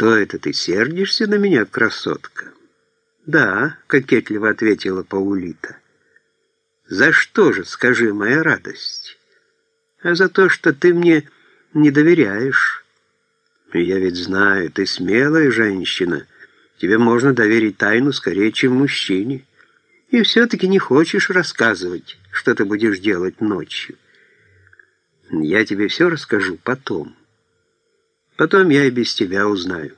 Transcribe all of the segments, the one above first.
«Что это ты сердишься на меня, красотка?» «Да», — кокетливо ответила Паулита. «За что же, скажи, моя радость?» «А за то, что ты мне не доверяешь». «Я ведь знаю, ты смелая женщина. Тебе можно доверить тайну скорее, чем мужчине. И все-таки не хочешь рассказывать, что ты будешь делать ночью. Я тебе все расскажу потом». Потом я и без тебя узнаю.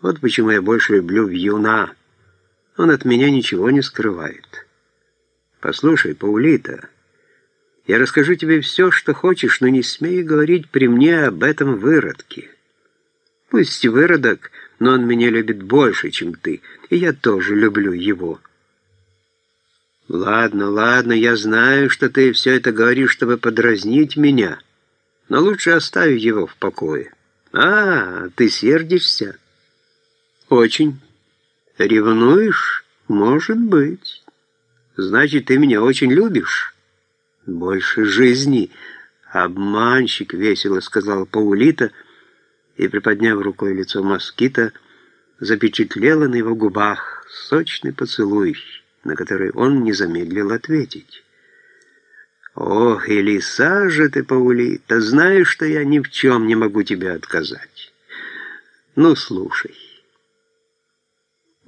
Вот почему я больше люблю Вьюна. Он от меня ничего не скрывает. Послушай, Паулита, я расскажу тебе все, что хочешь, но не смей говорить при мне об этом выродке. Пусть выродок, но он меня любит больше, чем ты, и я тоже люблю его. Ладно, ладно, я знаю, что ты все это говоришь, чтобы подразнить меня, но лучше оставь его в покое. «А, ты сердишься?» «Очень. Ревнуешь? Может быть. Значит, ты меня очень любишь?» «Больше жизни». «Обманщик», — весело сказала Паулита, и, приподняв рукой лицо москита, запечатлела на его губах сочный поцелуй, на который он не замедлил ответить. «Ох, Элиса же ты, Паулита, знаешь, что я ни в чем не могу тебе отказать. Ну, слушай».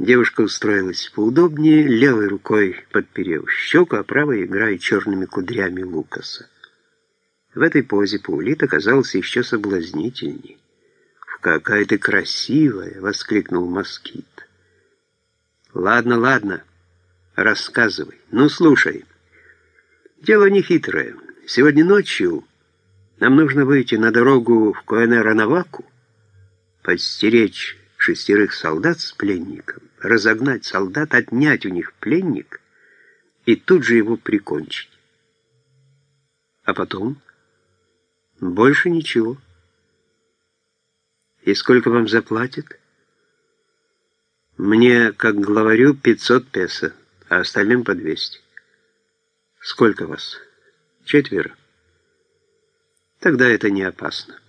Девушка устроилась поудобнее, левой рукой подперев щеку, а правой играя черными кудрями Лукаса. В этой позе Паулит оказался еще соблазнительней. «Какая ты красивая!» — воскликнул москит. «Ладно, ладно, рассказывай. Ну, слушай». Дело не хитрое. Сегодня ночью нам нужно выйти на дорогу в Куэнеранаваку, подстеречь шестерых солдат с пленником, разогнать солдат, отнять у них пленник и тут же его прикончить. А потом больше ничего. И сколько вам заплатят? Мне, как главарю, 500 песо, а остальным по 200. Сколько вас? Четверо. Тогда это не опасно.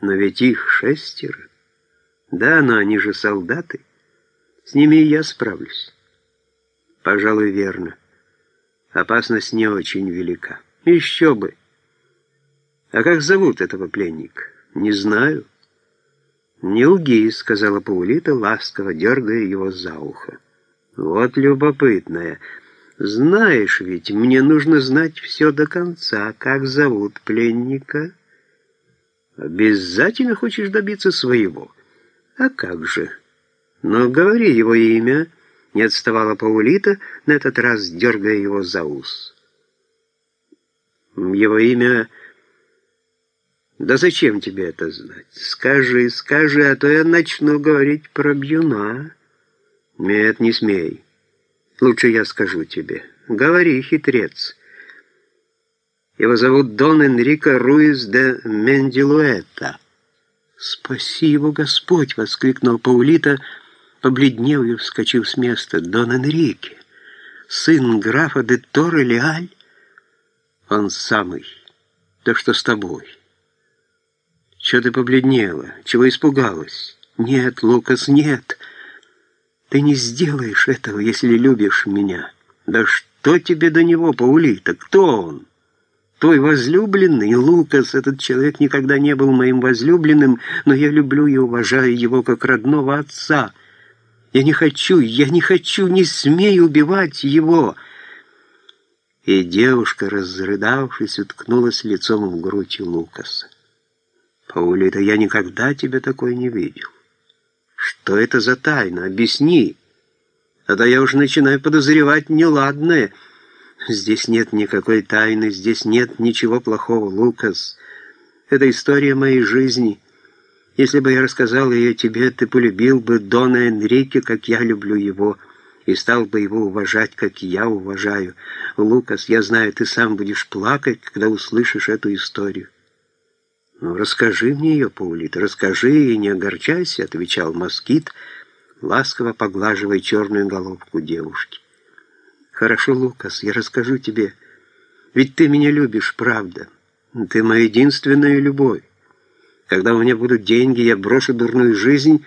Но ведь их шестеро. Да, но они же солдаты. С ними я справлюсь. Пожалуй, верно. Опасность не очень велика. Еще бы. А как зовут этого пленника? Не знаю. «Не лги», — сказала Паулита, ласково дергая его за ухо. «Вот любопытная. Знаешь ведь, мне нужно знать все до конца, как зовут пленника. Обязательно хочешь добиться своего. А как же? Но говори его имя, не отставала Паулита, на этот раз дергая его за ус. Его имя... Да зачем тебе это знать? Скажи, скажи, а то я начну говорить про Бьюна. Нет, не смей. Лучше я скажу тебе. Говори, хитрец. Его зовут Дон Энрико Руиз де Мендилуэта. «Спаси его, Господь!» — воскликнул Паулита, побледнев и вскочив с места. «Дон Энрике, сын графа де Торре Леаль?» «Он самый. Да что с тобой?» «Чего ты побледнела? Чего испугалась?» «Нет, Лукас, нет!» Ты не сделаешь этого, если любишь меня. Да что тебе до него, Паулита? Кто он? Твой возлюбленный, Лукас, этот человек никогда не был моим возлюбленным, но я люблю и уважаю его как родного отца. Я не хочу, я не хочу, не смею убивать его». И девушка, разрыдавшись, уткнулась лицом в грудь Лукаса. «Паулита, я никогда тебя такой не видел». Что это за тайна? Объясни. А то я уже начинаю подозревать неладное. Здесь нет никакой тайны, здесь нет ничего плохого, Лукас. Это история моей жизни. Если бы я рассказал ее тебе, ты полюбил бы Дона Энрике, как я люблю его, и стал бы его уважать, как я уважаю. Лукас, я знаю, ты сам будешь плакать, когда услышишь эту историю. «Ну, расскажи мне ее, Паулит, расскажи и не огорчайся», — отвечал москит, ласково поглаживая черную головку девушки. «Хорошо, Лукас, я расскажу тебе. Ведь ты меня любишь, правда. Ты моя единственная любовь. Когда у меня будут деньги, я брошу дурную жизнь,